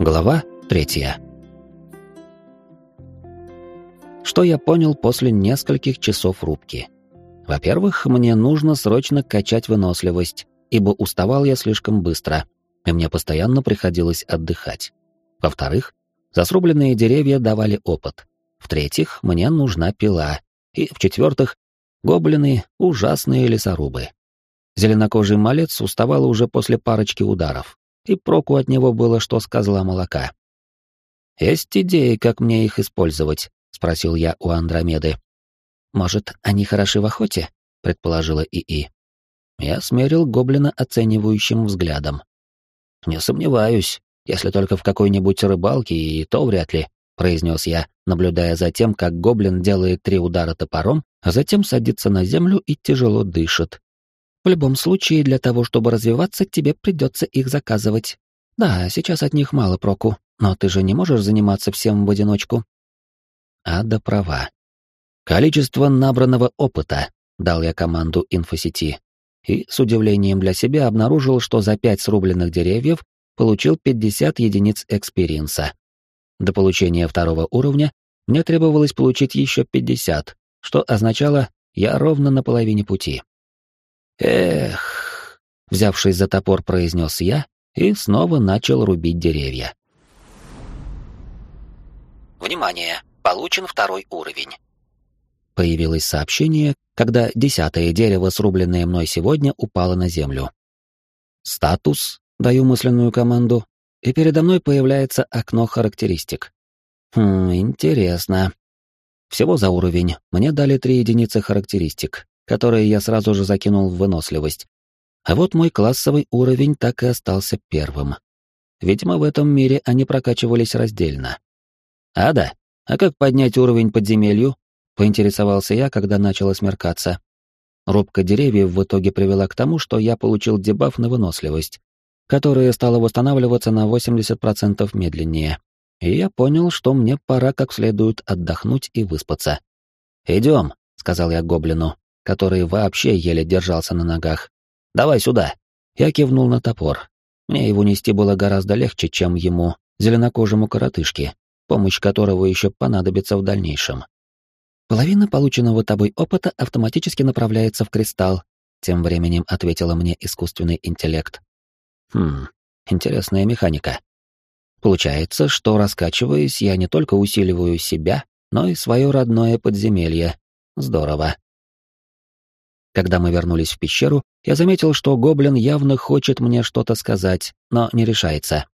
Глава третья. Что я понял после нескольких часов рубки? Во-первых, мне нужно срочно качать выносливость, ибо уставал я слишком быстро, и мне постоянно приходилось отдыхать. Во-вторых, засрубленные деревья давали опыт. В-третьих, мне нужна пила. И в-четвертых, гоблины — ужасные лесорубы. Зеленокожий малец уставал уже после парочки ударов и проку от него было, что с козла молока. «Есть идеи, как мне их использовать?» — спросил я у Андромеды. «Может, они хороши в охоте?» — предположила ИИ. Я смерил гоблина оценивающим взглядом. «Не сомневаюсь, если только в какой-нибудь рыбалке, и то вряд ли», — произнес я, наблюдая за тем, как гоблин делает три удара топором, а затем садится на землю и тяжело дышит, в любом случае, для того, чтобы развиваться, тебе придется их заказывать. Да, сейчас от них мало проку, но ты же не можешь заниматься всем в одиночку. Ада права. Количество набранного опыта, дал я команду инфосети, и с удивлением для себя обнаружил, что за пять срубленных деревьев получил 50 единиц experience а. До получения второго уровня мне требовалось получить еще 50, что означало, я ровно на половине пути. Эх, взявшись за топор, произнес я и снова начал рубить деревья. Внимание! Получен второй уровень. Появилось сообщение, когда десятое дерево, срубленное мной сегодня, упало на землю. Статус, даю мысленную команду, и передо мной появляется окно характеристик. Хм, интересно. Всего за уровень мне дали три единицы характеристик, которые я сразу же закинул в выносливость. А вот мой классовый уровень так и остался первым. Видимо, в этом мире они прокачивались раздельно. «Ада, а как поднять уровень подземелью?» — поинтересовался я, когда начало смеркаться. Рубка деревьев в итоге привела к тому, что я получил дебаф на выносливость, которая стала восстанавливаться на 80% медленнее. И я понял, что мне пора как следует отдохнуть и выспаться. «Идем», — сказал я гоблину который вообще еле держался на ногах. «Давай сюда!» Я кивнул на топор. Мне его нести было гораздо легче, чем ему, зеленокожему коротышке, помощь которого еще понадобится в дальнейшем. «Половина полученного тобой опыта автоматически направляется в кристалл», тем временем ответила мне искусственный интеллект. Хм, интересная механика. Получается, что раскачиваясь, я не только усиливаю себя, но и свое родное подземелье. Здорово. Когда мы вернулись в пещеру, я заметил, что гоблин явно хочет мне что-то сказать, но не решается.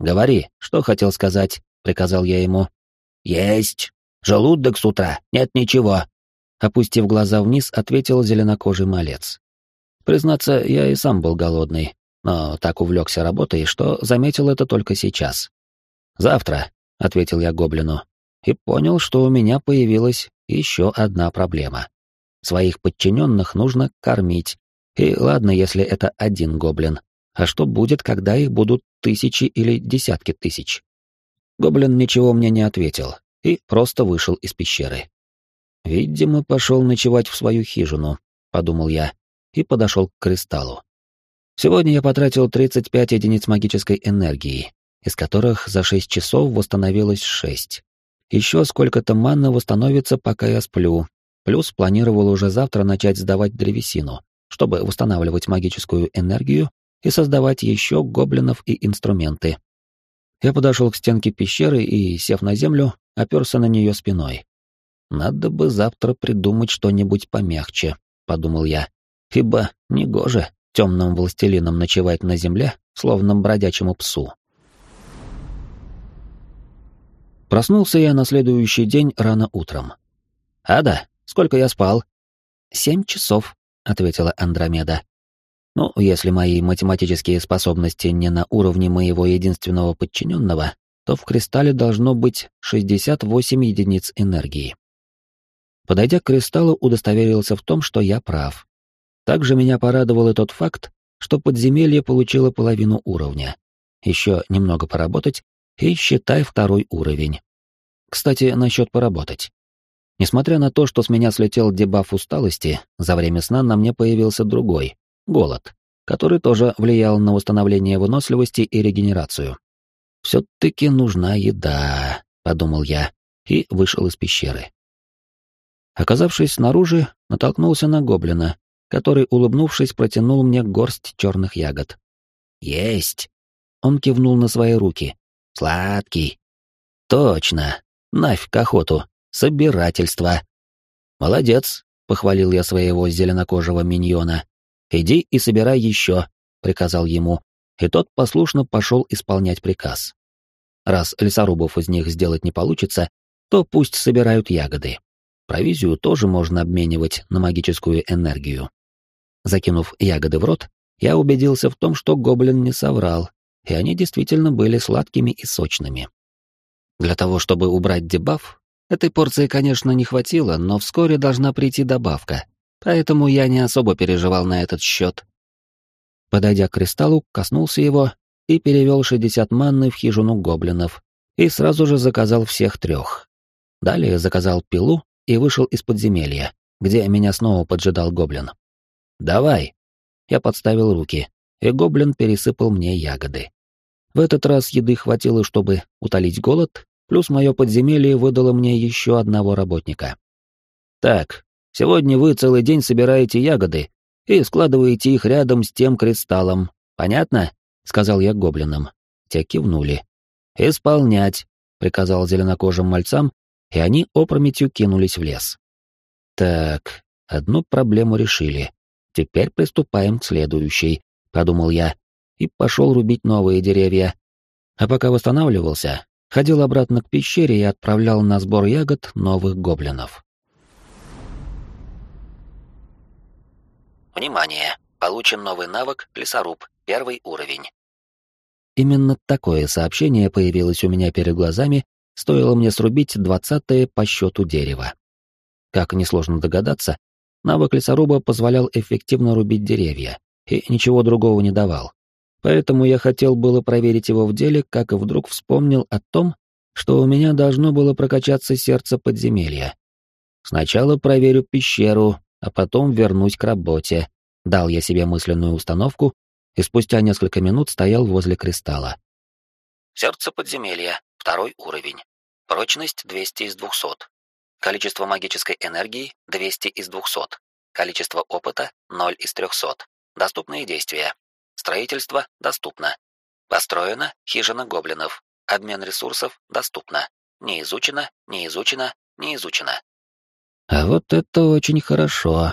«Говори, что хотел сказать», — приказал я ему. «Есть. Желудок с утра. Нет ничего». Опустив глаза вниз, ответил зеленокожий малец. Признаться, я и сам был голодный, но так увлекся работой, что заметил это только сейчас. «Завтра», — ответил я гоблину, и понял, что у меня появилась еще одна проблема. Своих подчиненных нужно кормить. И ладно, если это один гоблин. А что будет, когда их будут тысячи или десятки тысяч? Гоблин ничего мне не ответил и просто вышел из пещеры. Видимо, пошел ночевать в свою хижину, подумал я, и подошел к кристаллу. Сегодня я потратил 35 единиц магической энергии, из которых за 6 часов восстановилось 6. Еще сколько-то манны восстановится, пока я сплю, Плюс планировал уже завтра начать сдавать древесину, чтобы восстанавливать магическую энергию и создавать еще гоблинов и инструменты. Я подошел к стенке пещеры и, сев на землю, оперся на нее спиной. «Надо бы завтра придумать что-нибудь помягче», — подумал я, ибо негоже темным властелином ночевать на земле, словно бродячему псу. Проснулся я на следующий день рано утром. «Ада, Сколько я спал?» «Семь часов», — ответила Андромеда. «Ну, если мои математические способности не на уровне моего единственного подчиненного, то в кристалле должно быть 68 единиц энергии». Подойдя к кристаллу, удостоверился в том, что я прав. Также меня порадовал и тот факт, что подземелье получило половину уровня. Еще немного поработать, и считай второй уровень. Кстати, насчет поработать. Несмотря на то, что с меня слетел дебаф усталости, за время сна на мне появился другой — голод. который тоже влиял на восстановление выносливости и регенерацию. «Все-таки нужна еда», — подумал я, и вышел из пещеры. Оказавшись снаружи, натолкнулся на гоблина, который, улыбнувшись, протянул мне горсть черных ягод. «Есть!» Он кивнул на свои руки. «Сладкий!» «Точно! Нафиг охоту! Собирательство!» «Молодец!» — похвалил я своего зеленокожего миньона. «Иди и собирай еще!» — приказал ему, и тот послушно пошел исполнять приказ. Раз лесорубов из них сделать не получится, то пусть собирают ягоды. Провизию тоже можно обменивать на магическую энергию. Закинув ягоды в рот, я убедился в том, что гоблин не соврал, и они действительно были сладкими и сочными. Для того, чтобы убрать дебаф, этой порции, конечно, не хватило, но вскоре должна прийти добавка, поэтому я не особо переживал на этот счет. Подойдя к кристаллу, коснулся его и перевел 60 манны в хижину гоблинов, и сразу же заказал всех трех. Далее заказал пилу и вышел из подземелья, где меня снова поджидал гоблин. «Давай!» Я подставил руки, и гоблин пересыпал мне ягоды. В этот раз еды хватило, чтобы утолить голод, плюс мое подземелье выдало мне еще одного работника. «Так, сегодня вы целый день собираете ягоды и складываете их рядом с тем кристаллом, понятно?» — сказал я гоблинам. Те кивнули. «Исполнять», — приказал зеленокожим мальцам, и они опрометью кинулись в лес. «Так, одну проблему решили. Теперь приступаем к следующей», — подумал я, и пошел рубить новые деревья. А пока восстанавливался, ходил обратно к пещере и отправлял на сбор ягод новых гоблинов. Внимание! Получен новый навык «Лесоруб», первый уровень. Именно такое сообщение появилось у меня перед глазами, стоило мне срубить двадцатое по счету дерево. Как несложно догадаться, навык лесоруба позволял эффективно рубить деревья и ничего другого не давал. Поэтому я хотел было проверить его в деле, как и вдруг вспомнил о том, что у меня должно было прокачаться сердце подземелья. Сначала проверю пещеру, а потом вернусь к работе. Дал я себе мысленную установку и спустя несколько минут стоял возле кристалла. Сердце подземелья, второй уровень. Прочность 200 из 200. Количество магической энергии 200 из 200. Количество опыта 0 из 300. Доступные действия. Строительство доступно. Построена хижина гоблинов. Обмен ресурсов доступно. Не изучено, не изучено, не изучено. А вот это очень хорошо,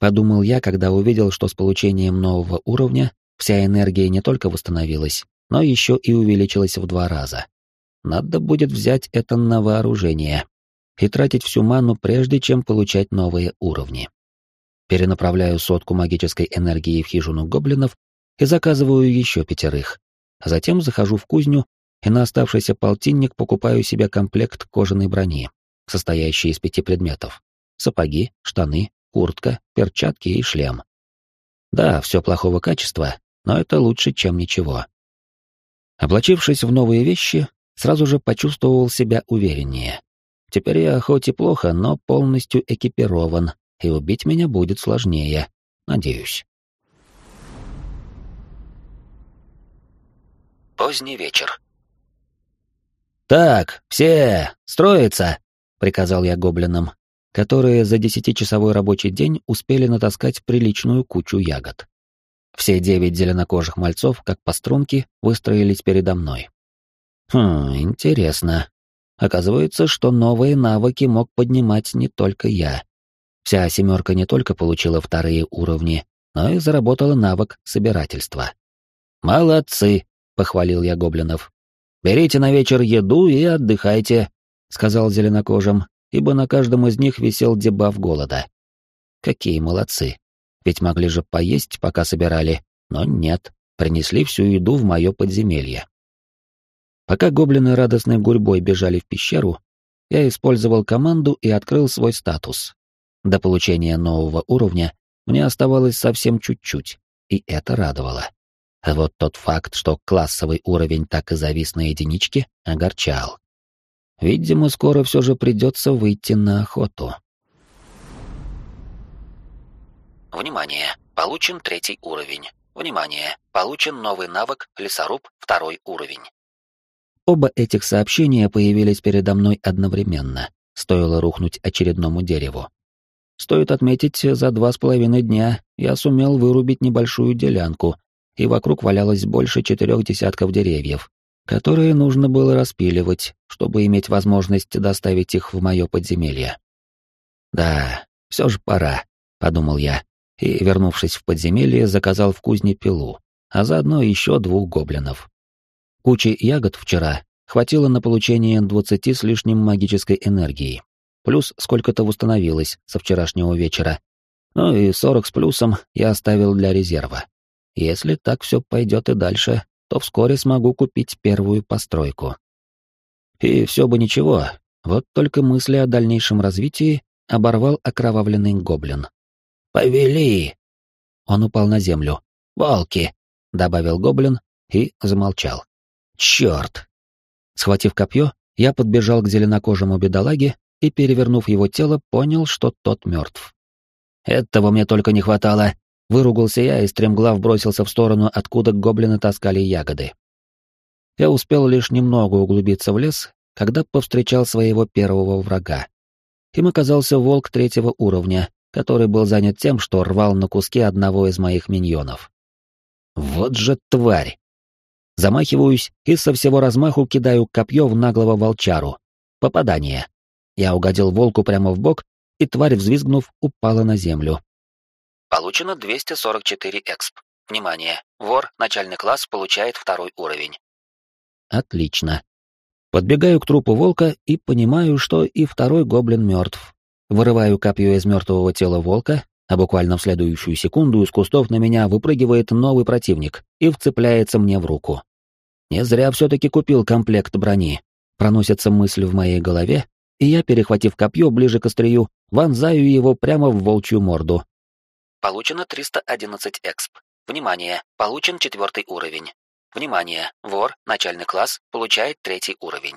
подумал я, когда увидел, что с получением нового уровня вся энергия не только восстановилась, но еще и увеличилась в два раза. Надо будет взять это на вооружение и тратить всю ману прежде, чем получать новые уровни. Перенаправляю сотку магической энергии в хижину гоблинов и заказываю еще пятерых. А затем захожу в кузню и на оставшийся полтинник покупаю себе комплект кожаной брони, состоящий из пяти предметов. Сапоги, штаны, куртка, перчатки и шлем. Да, все плохого качества, но это лучше, чем ничего. Облачившись в новые вещи, сразу же почувствовал себя увереннее. Теперь я хоть и плохо, но полностью экипирован, и убить меня будет сложнее, надеюсь. Поздний вечер. «Так, все, строиться!» — приказал я гоблинам, которые за десятичасовой рабочий день успели натаскать приличную кучу ягод. Все девять зеленокожих мальцов, как по струнке, выстроились передо мной. Хм, интересно. Оказывается, что новые навыки мог поднимать не только я. Вся семерка не только получила вторые уровни, но и заработала навык собирательства. «Молодцы!» Похвалил я гоблинов. Берите на вечер еду и отдыхайте, сказал зеленокожим, ибо на каждом из них висел дебаф голода. Какие молодцы. Ведь могли же поесть, пока собирали, но нет, принесли всю еду в мое подземелье. Пока гоблины радостной гурьбой бежали в пещеру, я использовал команду и открыл свой статус. До получения нового уровня мне оставалось совсем чуть-чуть, и это радовало. А вот тот факт, что классовый уровень так и завис на единичке, огорчал. Видимо, скоро все же придется выйти на охоту. Внимание! Получен третий уровень. Внимание! Получен новый навык «Лесоруб» второй уровень. Оба этих сообщения появились передо мной одновременно, стоило рухнуть очередному дереву. Стоит отметить, за два с половиной дня я сумел вырубить небольшую делянку, и вокруг валялось больше четырех десятков деревьев, которые нужно было распиливать, чтобы иметь возможность доставить их в мое подземелье. Да, все же пора, подумал я, и, вернувшись в подземелье, заказал в кузне пилу, а заодно еще двух гоблинов. Кучи ягод вчера хватило на получение двадцати с лишним магической энергии, плюс сколько-то восстановилось со вчерашнего вечера. Ну и сорок с плюсом я оставил для резерва. Если так все пойдет и дальше, то вскоре смогу купить первую постройку. И все бы ничего, вот только мысли о дальнейшем развитии оборвал окровавленный гоблин. «Повели!» Он упал на землю. «Волки!» — добавил гоблин и замолчал. «Черт!» Схватив копье, я подбежал к зеленокожему бедолаге и, перевернув его тело, понял, что тот мертв. «Этого мне только не хватало!» Выругался я и стремглав бросился в сторону, откуда гоблины таскали ягоды. Я успел лишь немного углубиться в лес, когда повстречал своего первого врага. Им оказался волк третьего уровня, который был занят тем, что рвал на куски одного из моих миньонов. Вот же тварь! Замахиваюсь и со всего размаху кидаю копье в наглого волчару. Попадание. Я угодил волку прямо в бок, и тварь, взвизгнув, упала на землю. Получено 244 эксп. Внимание! Вор, начальный класс, получает второй уровень. Отлично. Подбегаю к трупу волка и понимаю, что и второй гоблин мертв. Вырываю копье из мертвого тела волка, а буквально в следующую секунду из кустов на меня выпрыгивает новый противник и вцепляется мне в руку. Не зря все-таки купил комплект брони. Проносится мысль в моей голове, и я, перехватив копье ближе к острию, вонзаю его прямо в волчью морду, Получено 311 эксп. Внимание, получен четвертый уровень. Внимание, вор, начальный класс, получает третий уровень.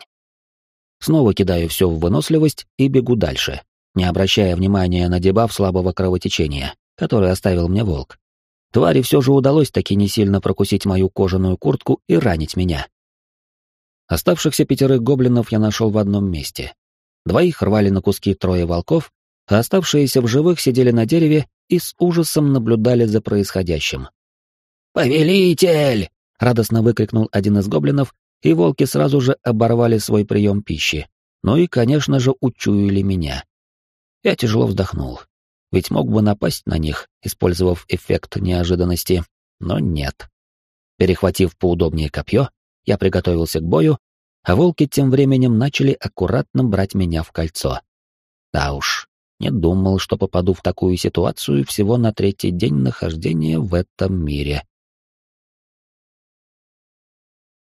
Снова кидаю все в выносливость и бегу дальше, не обращая внимания на дебаф слабого кровотечения, который оставил мне волк. Твари все же удалось таки не сильно прокусить мою кожаную куртку и ранить меня. Оставшихся пятерых гоблинов я нашел в одном месте. Двоих рвали на куски трое волков, а оставшиеся в живых сидели на дереве и с ужасом наблюдали за происходящим. «Повелитель!» — радостно выкрикнул один из гоблинов, и волки сразу же оборвали свой прием пищи. Ну и, конечно же, учуяли меня. Я тяжело вздохнул. Ведь мог бы напасть на них, использовав эффект неожиданности, но нет. Перехватив поудобнее копье, я приготовился к бою, а волки тем временем начали аккуратно брать меня в кольцо. Да уж, не думал, что попаду в такую ситуацию всего на третий день нахождения в этом мире.